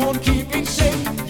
won't keep it safe.